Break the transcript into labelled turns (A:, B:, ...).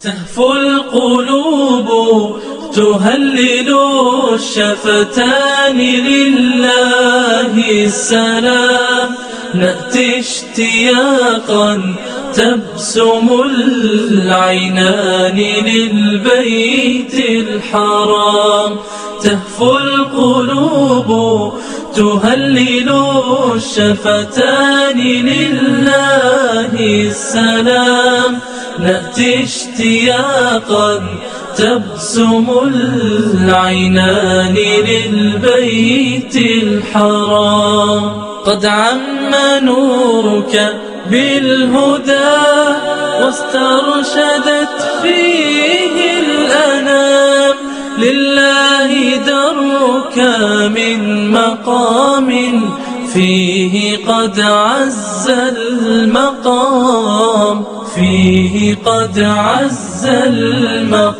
A: تهفو القلوب تهلل الشفتان لله السلام. نأتي اشتياقا تبسم العينان للبيت الحرام. تهفو القلوب تهلل الشفتان لله السلام. نأتي اشتياقا تبسم العينان للبيت الحرام. قد عم نورك بالهدى واسترشدت فيه الأنام. لله درك من مقام فيه قد عز المقام. فيه قد عز المقام.